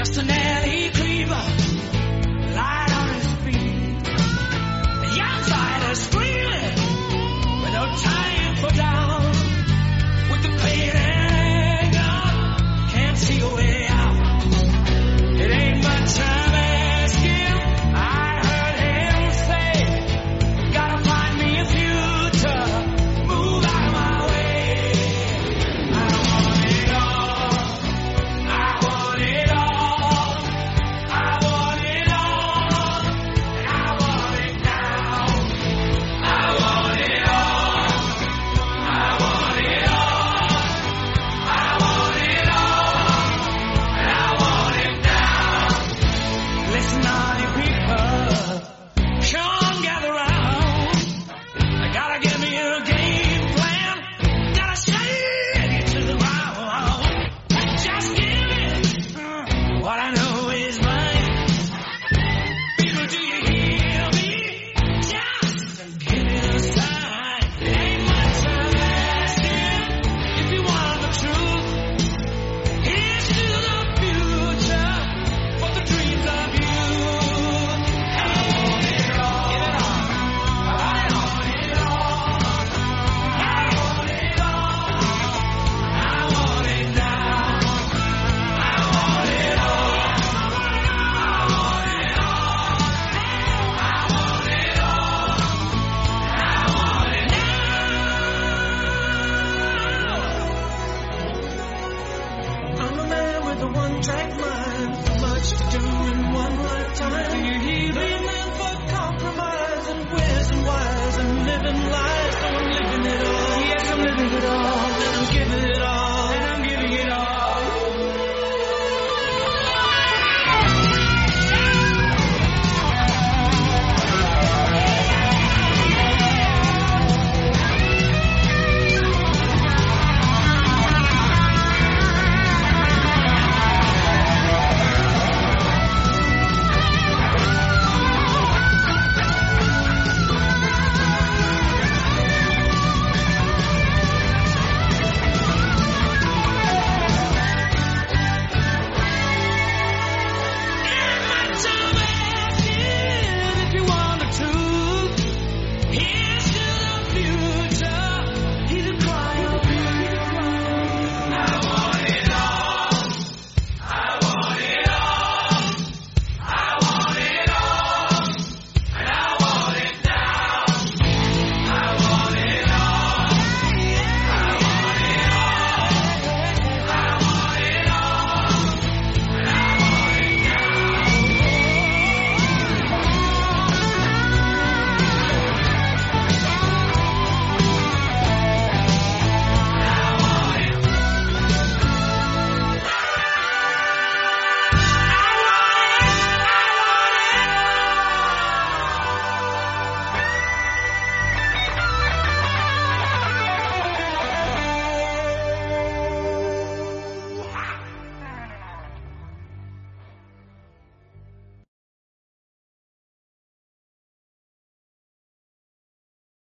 just an alley creeper. contract line. Much to do in one lifetime. Do you hear me?